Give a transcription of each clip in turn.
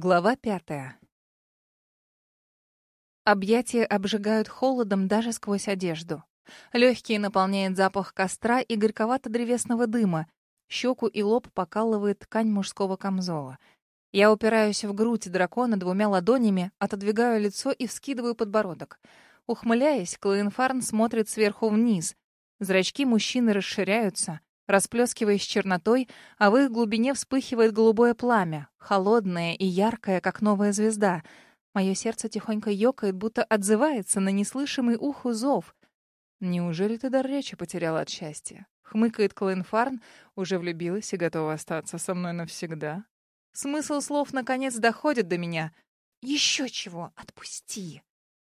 Глава пятая. Объятия обжигают холодом даже сквозь одежду. Легкие наполняет запах костра и горьковато-древесного дыма. Щеку и лоб покалывает ткань мужского камзола. Я упираюсь в грудь дракона двумя ладонями, отодвигаю лицо и вскидываю подбородок. Ухмыляясь, Клоенфарн смотрит сверху вниз. Зрачки мужчины расширяются расплескиваясь чернотой, а в их глубине вспыхивает голубое пламя, холодное и яркое, как новая звезда. Мое сердце тихонько ёкает, будто отзывается на неслышимый уху зов. «Неужели ты дар речи потеряла от счастья?» Хмыкает Фарн, уже влюбилась и готова остаться со мной навсегда. Смысл слов наконец доходит до меня. «Еще чего, отпусти!»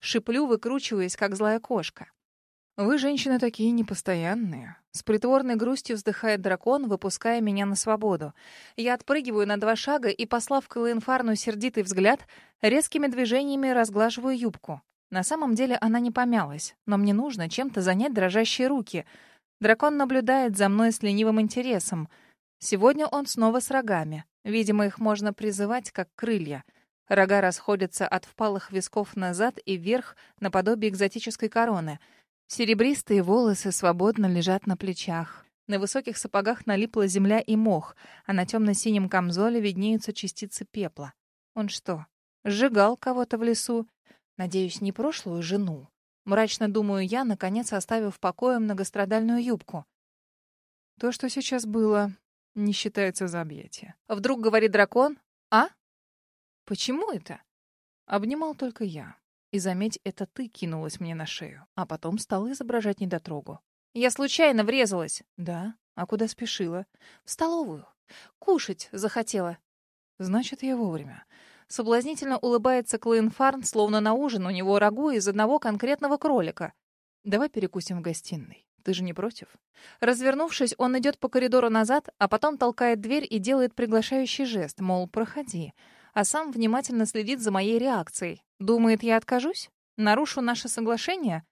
Шиплю, выкручиваясь, как злая кошка. «Вы, женщины, такие непостоянные». С притворной грустью вздыхает дракон, выпуская меня на свободу. Я отпрыгиваю на два шага и, послав Калаинфарну сердитый взгляд, резкими движениями разглаживаю юбку. На самом деле она не помялась, но мне нужно чем-то занять дрожащие руки. Дракон наблюдает за мной с ленивым интересом. Сегодня он снова с рогами. Видимо, их можно призывать как крылья. Рога расходятся от впалых висков назад и вверх наподобие экзотической короны — Серебристые волосы свободно лежат на плечах. На высоких сапогах налипла земля и мох, а на темно-синем камзоле виднеются частицы пепла. Он что, сжигал кого-то в лесу? Надеюсь, не прошлую жену. Мрачно думаю я, наконец оставив в покое многострадальную юбку. То, что сейчас было, не считается за объятие. Вдруг говорит дракон? А? Почему это? Обнимал только я. И заметь, это ты кинулась мне на шею, а потом стала изображать недотрогу. Я случайно врезалась. Да? А куда спешила? В столовую. Кушать захотела. Значит, я вовремя. Соблазнительно улыбается Клейн Фарн, словно на ужин у него рагу из одного конкретного кролика. Давай перекусим в гостиной. Ты же не против? Развернувшись, он идет по коридору назад, а потом толкает дверь и делает приглашающий жест, мол, проходи а сам внимательно следит за моей реакцией. Думает, я откажусь? Нарушу наше соглашение?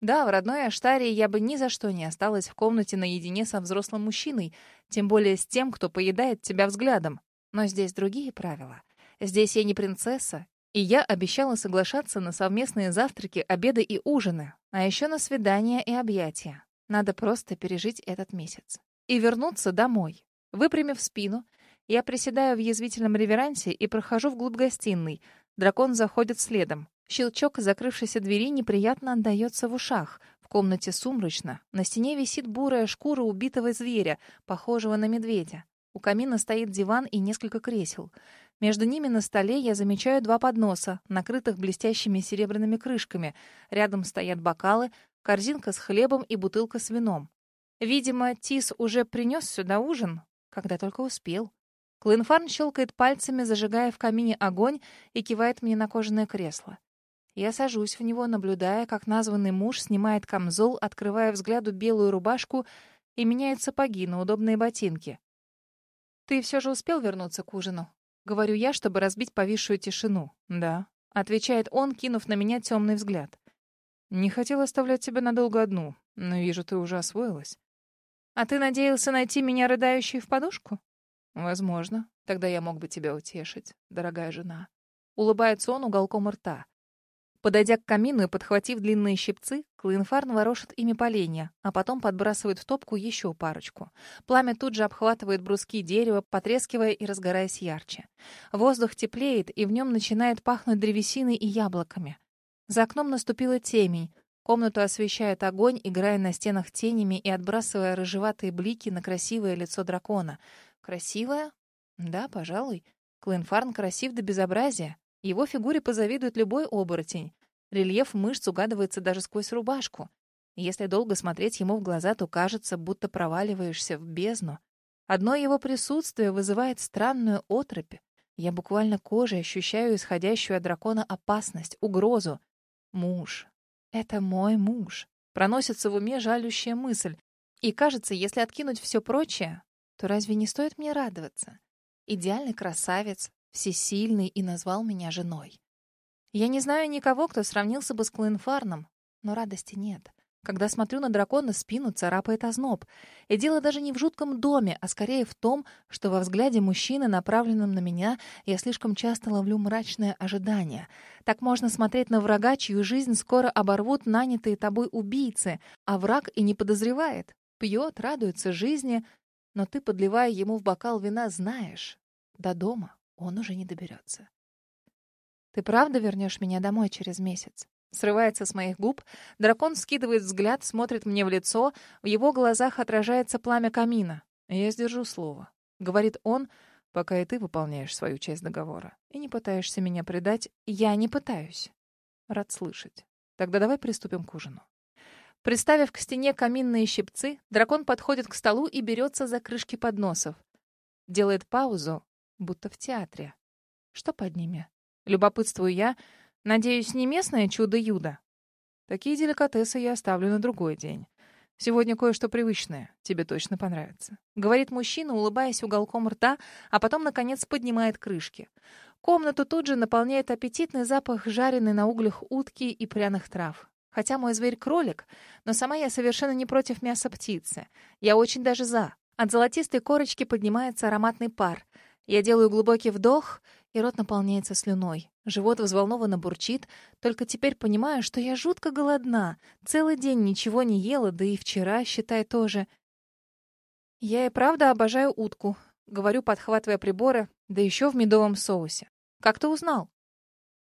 Да, в родной Аштарии я бы ни за что не осталась в комнате наедине со взрослым мужчиной, тем более с тем, кто поедает тебя взглядом. Но здесь другие правила. Здесь я не принцесса, и я обещала соглашаться на совместные завтраки, обеды и ужины, а еще на свидания и объятия. Надо просто пережить этот месяц. И вернуться домой. Выпрямив спину, я приседаю в язвительном реверансе и прохожу вглубь гостиной. Дракон заходит следом. Щелчок закрывшейся двери неприятно отдаётся в ушах. В комнате сумрачно. На стене висит бурая шкура убитого зверя, похожего на медведя. У камина стоит диван и несколько кресел. Между ними на столе я замечаю два подноса, накрытых блестящими серебряными крышками. Рядом стоят бокалы, корзинка с хлебом и бутылка с вином. Видимо, Тис уже принес сюда ужин, когда только успел. Клинфарн щелкает пальцами, зажигая в камине огонь и кивает мне на кожаное кресло. Я сажусь в него, наблюдая, как названный муж снимает камзол, открывая взгляду белую рубашку и меняет сапоги на удобные ботинки. «Ты все же успел вернуться к ужину?» — говорю я, чтобы разбить повисшую тишину. «Да», — отвечает он, кинув на меня темный взгляд. «Не хотел оставлять тебя надолго одну, но вижу, ты уже освоилась». «А ты надеялся найти меня рыдающей в подушку?» Возможно. Тогда я мог бы тебя утешить, дорогая жена. Улыбается он уголком рта. Подойдя к камину и подхватив длинные щипцы, Клоинфарн ворошит ими поленья, а потом подбрасывает в топку еще парочку. Пламя тут же обхватывает бруски дерева, потрескивая и разгораясь ярче. Воздух теплеет, и в нем начинает пахнуть древесиной и яблоками. За окном наступила темень. Комнату освещает огонь, играя на стенах тенями и отбрасывая рыжеватые блики на красивое лицо дракона — Красивая? Да, пожалуй. Клинфарн красив до безобразия. Его фигуре позавидует любой оборотень. Рельеф мышц угадывается даже сквозь рубашку. Если долго смотреть ему в глаза, то кажется, будто проваливаешься в бездну. Одно его присутствие вызывает странную отропь. Я буквально кожей ощущаю исходящую от дракона опасность, угрозу. Муж. Это мой муж. Проносится в уме жалющая мысль. И кажется, если откинуть все прочее, то разве не стоит мне радоваться? Идеальный красавец, всесильный и назвал меня женой. Я не знаю никого, кто сравнился бы с Клинфарном, но радости нет. Когда смотрю на дракона, спину царапает озноб. И дело даже не в жутком доме, а скорее в том, что во взгляде мужчины, направленном на меня, я слишком часто ловлю мрачное ожидание. Так можно смотреть на врага, чью жизнь скоро оборвут нанятые тобой убийцы, а враг и не подозревает. Пьет, радуется жизни, но ты, подливая ему в бокал вина, знаешь, до дома он уже не доберется. «Ты правда вернешь меня домой через месяц?» Срывается с моих губ. Дракон скидывает взгляд, смотрит мне в лицо. В его глазах отражается пламя камина. «Я сдержу слово», — говорит он, пока и ты выполняешь свою часть договора. И не пытаешься меня предать. Я не пытаюсь. Рад слышать. Тогда давай приступим к ужину. Приставив к стене каминные щипцы, дракон подходит к столу и берется за крышки подносов. Делает паузу, будто в театре. Что под ними? Любопытствую я, Надеюсь, не местное чудо-юдо? Такие деликатесы я оставлю на другой день. Сегодня кое-что привычное. Тебе точно понравится. Говорит мужчина, улыбаясь уголком рта, а потом, наконец, поднимает крышки. Комнату тут же наполняет аппетитный запах жареной на углях утки и пряных трав. Хотя мой зверь — кролик, но сама я совершенно не против мяса птицы. Я очень даже за. От золотистой корочки поднимается ароматный пар. Я делаю глубокий вдох и рот наполняется слюной. Живот взволнованно бурчит, только теперь понимаю, что я жутко голодна. Целый день ничего не ела, да и вчера, считай, тоже. Я и правда обожаю утку, говорю, подхватывая приборы, да еще в медовом соусе. Как ты узнал?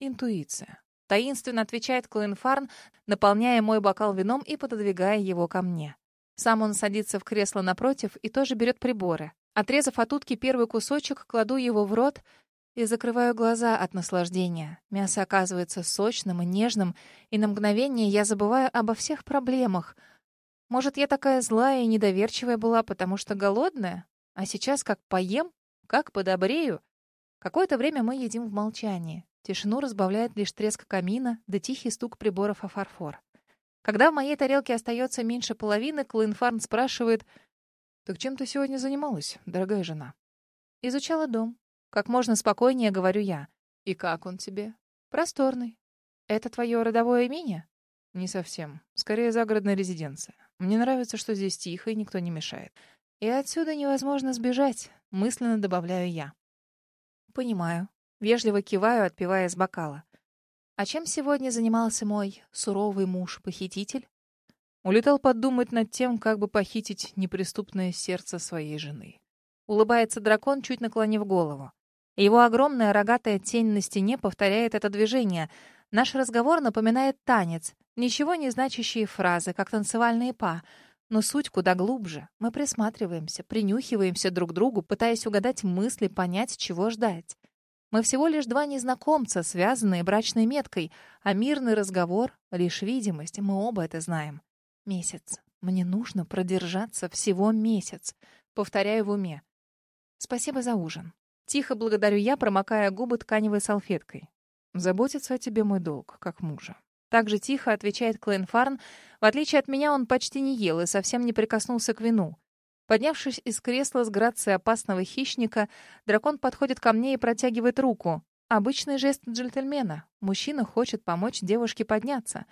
Интуиция. Таинственно отвечает Клоин Фарн, наполняя мой бокал вином и пододвигая его ко мне. Сам он садится в кресло напротив и тоже берет приборы. Отрезав от утки первый кусочек, кладу его в рот — и закрываю глаза от наслаждения. Мясо оказывается сочным и нежным, и на мгновение я забываю обо всех проблемах. Может, я такая злая и недоверчивая была, потому что голодная? А сейчас как поем, как подобрею. Какое-то время мы едим в молчании. Тишину разбавляет лишь треск камина да тихий стук приборов о фарфор. Когда в моей тарелке остается меньше половины, Клоинфарн спрашивает, «Так чем ты сегодня занималась, дорогая жена?» «Изучала дом. Как можно спокойнее говорю я. И как он тебе? Просторный. Это твое родовое имение? Не совсем. Скорее, загородная резиденция. Мне нравится, что здесь тихо и никто не мешает. И отсюда невозможно сбежать, мысленно добавляю я. Понимаю. Вежливо киваю, отпивая из бокала. А чем сегодня занимался мой суровый муж-похититель? Улетал подумать над тем, как бы похитить неприступное сердце своей жены. Улыбается дракон, чуть наклонив голову. Его огромная рогатая тень на стене повторяет это движение. Наш разговор напоминает танец, ничего не значащие фразы, как танцевальные па. Но суть куда глубже. Мы присматриваемся, принюхиваемся друг к другу, пытаясь угадать мысли, понять, чего ждать. Мы всего лишь два незнакомца, связанные брачной меткой, а мирный разговор — лишь видимость, мы оба это знаем. Месяц. Мне нужно продержаться всего месяц. Повторяю в уме. Спасибо за ужин. Тихо благодарю я, промокая губы тканевой салфеткой. «Заботиться о тебе мой долг, как мужа». Так же тихо отвечает Клейн Фарн. В отличие от меня, он почти не ел и совсем не прикоснулся к вину. Поднявшись из кресла с грацией опасного хищника, дракон подходит ко мне и протягивает руку. Обычный жест джентльмена. Мужчина хочет помочь девушке подняться.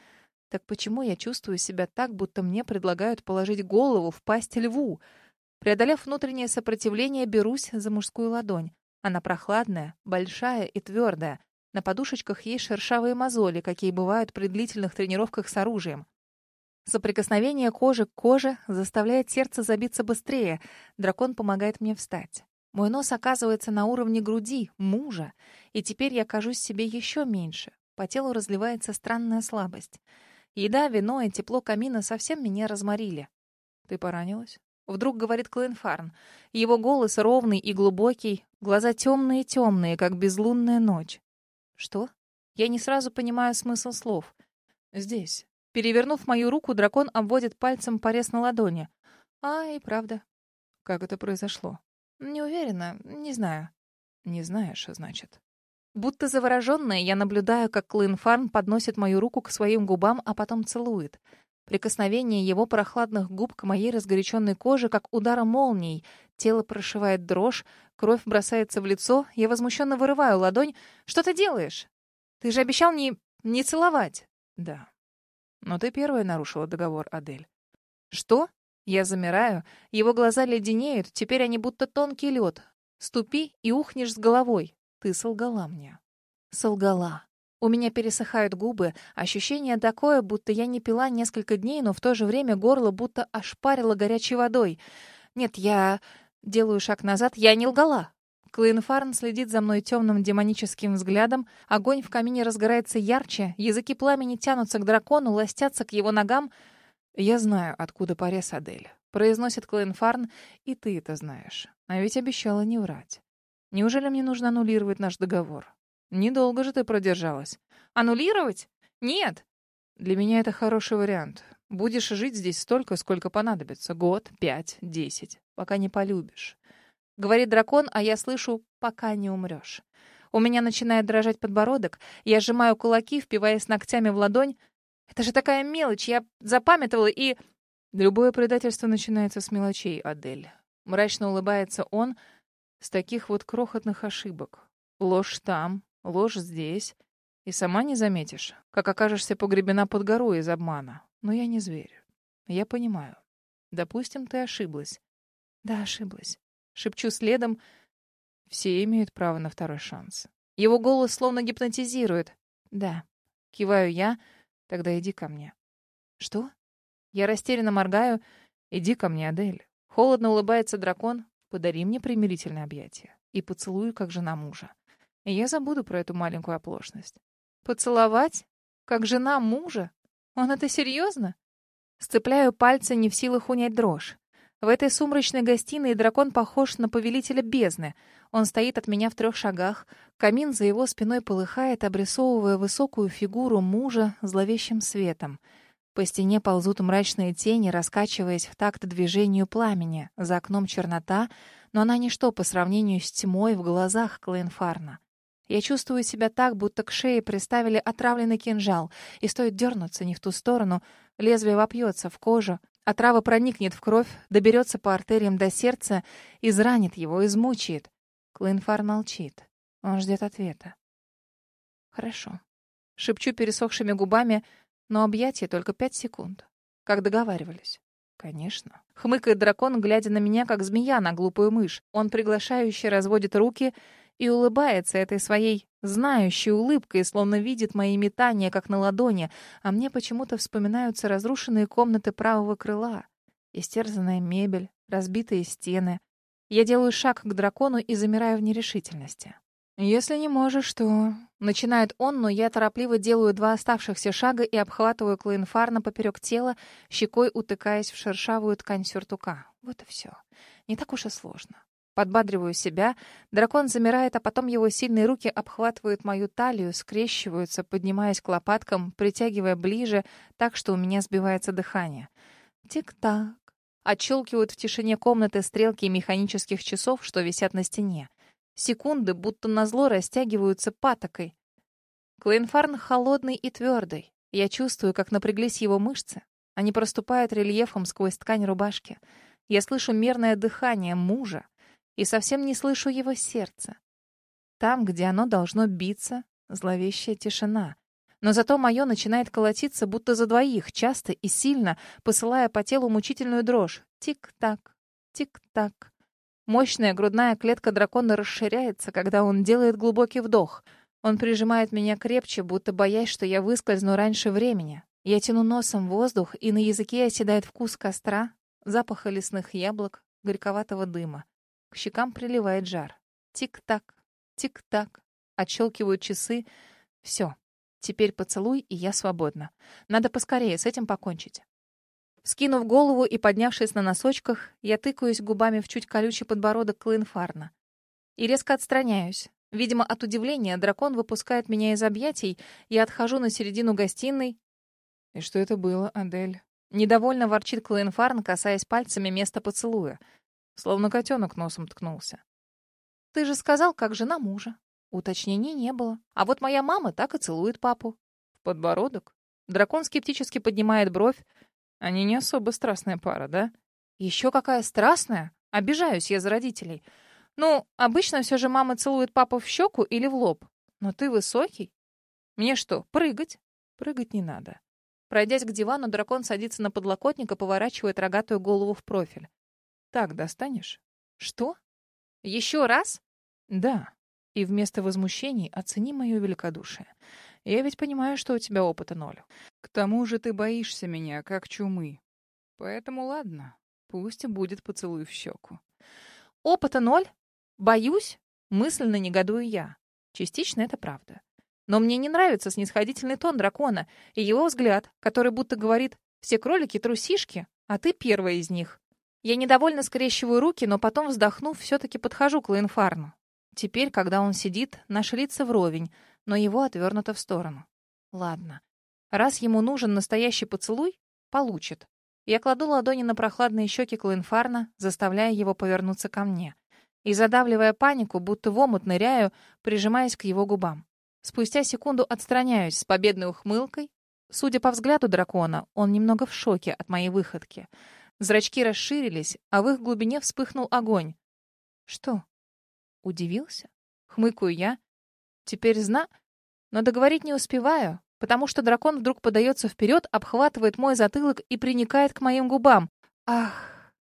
Так почему я чувствую себя так, будто мне предлагают положить голову в пасть льву? Преодолев внутреннее сопротивление, берусь за мужскую ладонь. Она прохладная, большая и твердая. На подушечках есть шершавые мозоли, какие бывают при длительных тренировках с оружием. Соприкосновение кожи к коже заставляет сердце забиться быстрее. Дракон помогает мне встать. Мой нос оказывается на уровне груди, мужа, и теперь я кажусь себе еще меньше. По телу разливается странная слабость. Еда, вино и тепло камина совсем меня разморили. «Ты поранилась?» Вдруг говорит Клинфарн. Его голос ровный и глубокий, глаза темные-темные, как безлунная ночь. Что? Я не сразу понимаю смысл слов. Здесь. Перевернув мою руку, дракон обводит пальцем порез на ладони. А, и правда. Как это произошло? Не уверена, не знаю. Не знаешь, значит. Будто завороженная, я наблюдаю, как Клинфарн подносит мою руку к своим губам, а потом целует. Прикосновение его прохладных губ к моей разгоряченной коже, как удара молнией. Тело прошивает дрожь, кровь бросается в лицо. Я возмущенно вырываю ладонь. «Что ты делаешь? Ты же обещал не... не целовать!» «Да. Но ты первая нарушила договор, Адель. Что? Я замираю, его глаза леденеют, теперь они будто тонкий лед. Ступи и ухнешь с головой. Ты солгала мне. Солгала. У меня пересыхают губы, ощущение такое, будто я не пила несколько дней, но в то же время горло будто ошпарило горячей водой. Нет, я делаю шаг назад, я не лгала. Клейнфарн следит за мной темным демоническим взглядом, огонь в камине разгорается ярче, языки пламени тянутся к дракону, ластятся к его ногам. «Я знаю, откуда порез Адель», — произносит Клейнфарн, — «и ты это знаешь. А ведь обещала не врать. Неужели мне нужно аннулировать наш договор? Недолго же ты продержалась. Аннулировать? Нет. Для меня это хороший вариант. Будешь жить здесь столько, сколько понадобится. Год, пять, десять. Пока не полюбишь. Говорит дракон, а я слышу «пока не умрешь». У меня начинает дрожать подбородок. Я сжимаю кулаки, впиваясь ногтями в ладонь. Это же такая мелочь. Я запамятовала и... Любое предательство начинается с мелочей, Адель. Мрачно улыбается он с таких вот крохотных ошибок. Ложь там, ложь здесь. И сама не заметишь, как окажешься погребена под горой из обмана. Но я не зверь. Я понимаю. Допустим, ты ошиблась. Да, ошиблась. Шепчу следом. Все имеют право на второй шанс. Его голос словно гипнотизирует. Да. Киваю я. Тогда иди ко мне. Что? Я растерянно моргаю. Иди ко мне, Адель. Холодно улыбается дракон. Подари мне примирительное объятие. И поцелуй, как жена мужа. И я забуду про эту маленькую оплошность. Поцеловать? Как жена мужа? Он это серьезно? Сцепляю пальцы, не в силах унять дрожь. В этой сумрачной гостиной дракон похож на повелителя бездны. Он стоит от меня в трех шагах. Камин за его спиной полыхает, обрисовывая высокую фигуру мужа зловещим светом. По стене ползут мрачные тени, раскачиваясь в такт движению пламени. За окном чернота, но она ничто по сравнению с тьмой в глазах Клейнфарна. Я чувствую себя так, будто к шее приставили отравленный кинжал, и стоит дернуться не в ту сторону, лезвие вопьется в кожу, отрава проникнет в кровь, доберется по артериям до сердца, изранит его, измучает. Клинфар молчит. Он ждет ответа. Хорошо. Шепчу пересохшими губами, но объятие только пять секунд. Как договаривались. Конечно. Хмыкает дракон, глядя на меня, как змея на глупую мышь. Он приглашающе разводит руки — и улыбается этой своей знающей улыбкой, словно видит мои метания, как на ладони, а мне почему-то вспоминаются разрушенные комнаты правого крыла, истерзанная мебель, разбитые стены. Я делаю шаг к дракону и замираю в нерешительности. «Если не можешь, то...» Начинает он, но я торопливо делаю два оставшихся шага и обхватываю Клоинфарна поперек тела, щекой утыкаясь в шершавую ткань сюртука. Вот и все. Не так уж и сложно. Подбадриваю себя. Дракон замирает, а потом его сильные руки обхватывают мою талию, скрещиваются, поднимаясь к лопаткам, притягивая ближе, так что у меня сбивается дыхание. Тик-так. Отщелкивают в тишине комнаты стрелки механических часов, что висят на стене. Секунды, будто назло, растягиваются патокой. Клейнфарн холодный и твердый. Я чувствую, как напряглись его мышцы. Они проступают рельефом сквозь ткань рубашки. Я слышу мерное дыхание мужа и совсем не слышу его сердца. Там, где оно должно биться, зловещая тишина. Но зато мое начинает колотиться, будто за двоих, часто и сильно, посылая по телу мучительную дрожь. Тик-так, тик-так. Мощная грудная клетка дракона расширяется, когда он делает глубокий вдох. Он прижимает меня крепче, будто боясь, что я выскользну раньше времени. Я тяну носом воздух, и на языке оседает вкус костра, запаха лесных яблок, горьковатого дыма. К щекам приливает жар. Тик-так, тик-так. Отщелкивают часы. Все. Теперь поцелуй, и я свободна. Надо поскорее с этим покончить. Скинув голову и поднявшись на носочках, я тыкаюсь губами в чуть колючий подбородок Клинфарна. И резко отстраняюсь. Видимо, от удивления дракон выпускает меня из объятий, я отхожу на середину гостиной. И что это было, Адель? Недовольно ворчит Клоенфарн, касаясь пальцами места поцелуя. Словно котенок носом ткнулся. «Ты же сказал, как жена мужа». Уточнений не было. А вот моя мама так и целует папу. В подбородок. Дракон скептически поднимает бровь. Они не особо страстная пара, да? Еще какая страстная? Обижаюсь я за родителей. Ну, обычно все же мама целует папу в щеку или в лоб. Но ты высокий. Мне что, прыгать? Прыгать не надо. Пройдясь к дивану, дракон садится на подлокотник и поворачивает рогатую голову в профиль. Так, достанешь? Что? Еще раз? Да. И вместо возмущений оцени мое великодушие. Я ведь понимаю, что у тебя опыта ноль. К тому же ты боишься меня, как чумы. Поэтому ладно, пусть будет поцелуй в щеку. Опыта ноль? Боюсь? Мысленно негодую я. Частично это правда. Но мне не нравится снисходительный тон дракона и его взгляд, который будто говорит «все кролики трусишки, а ты первая из них». Я недовольно скрещиваю руки, но потом, вздохнув, все-таки подхожу к Лейнфарну. Теперь, когда он сидит, наши лица вровень, но его отвернуто в сторону. Ладно. Раз ему нужен настоящий поцелуй, получит. Я кладу ладони на прохладные щеки Клоинфарна, заставляя его повернуться ко мне. И, задавливая панику, будто в омут ныряю, прижимаясь к его губам. Спустя секунду отстраняюсь с победной ухмылкой. Судя по взгляду дракона, он немного в шоке от моей выходки. Зрачки расширились, а в их глубине вспыхнул огонь. «Что?» Удивился? Хмыкаю я. Теперь зна... Но договорить не успеваю, потому что дракон вдруг подается вперед, обхватывает мой затылок и приникает к моим губам. Ах!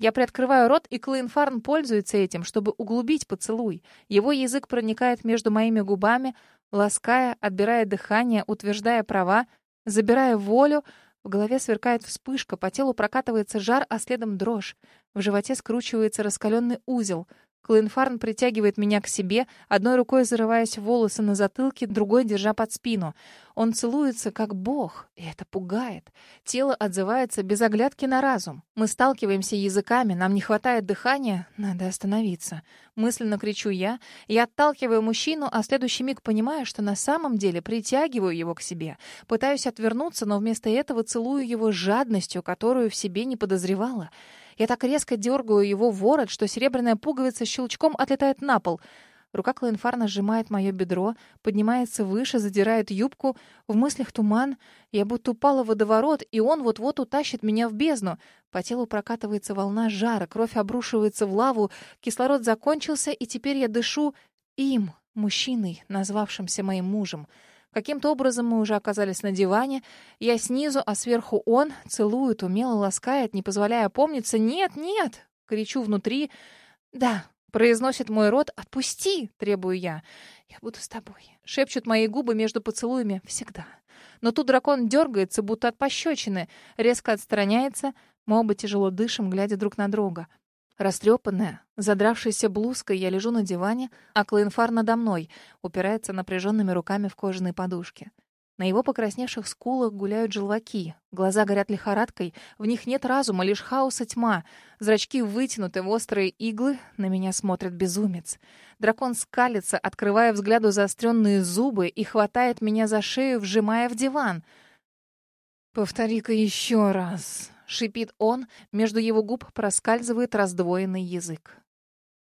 Я приоткрываю рот, и Клейнфарн пользуется этим, чтобы углубить поцелуй. Его язык проникает между моими губами, лаская, отбирая дыхание, утверждая права, забирая волю, в голове сверкает вспышка, по телу прокатывается жар, а следом дрожь. В животе скручивается раскаленный узел. Клинфарн притягивает меня к себе, одной рукой зарываясь в волосы на затылке, другой держа под спину. Он целуется, как бог, и это пугает. Тело отзывается без оглядки на разум. Мы сталкиваемся языками, нам не хватает дыхания, надо остановиться. Мысленно кричу я, я отталкиваю мужчину, а следующий миг понимаю, что на самом деле притягиваю его к себе. Пытаюсь отвернуться, но вместо этого целую его жадностью, которую в себе не подозревала. Я так резко дергаю его ворот, что серебряная пуговица щелчком отлетает на пол. Рука Клоенфарна сжимает мое бедро, поднимается выше, задирает юбку. В мыслях туман. Я будто упала в водоворот, и он вот-вот утащит меня в бездну. По телу прокатывается волна жара, кровь обрушивается в лаву, кислород закончился, и теперь я дышу им, мужчиной, назвавшимся моим мужем. Каким-то образом мы уже оказались на диване. Я снизу, а сверху он. Целует, умело ласкает, не позволяя опомниться. «Нет, нет!» — кричу внутри. «Да!» — произносит мой рот. «Отпусти!» — требую я. «Я буду с тобой!» — шепчут мои губы между поцелуями. «Всегда!» Но тут дракон дергается, будто от пощечины. Резко отстраняется. Мы оба тяжело дышим, глядя друг на друга. Растрепанная, задравшаяся блузкой, я лежу на диване, а Клоенфар надо мной, упирается напряженными руками в кожаные подушки. На его покрасневших скулах гуляют желваки, глаза горят лихорадкой, в них нет разума, лишь хаос и тьма. Зрачки вытянуты в острые иглы, на меня смотрит безумец. Дракон скалится, открывая взгляду заостренные зубы и хватает меня за шею, вжимая в диван. «Повтори-ка еще раз», шипит он, между его губ проскальзывает раздвоенный язык.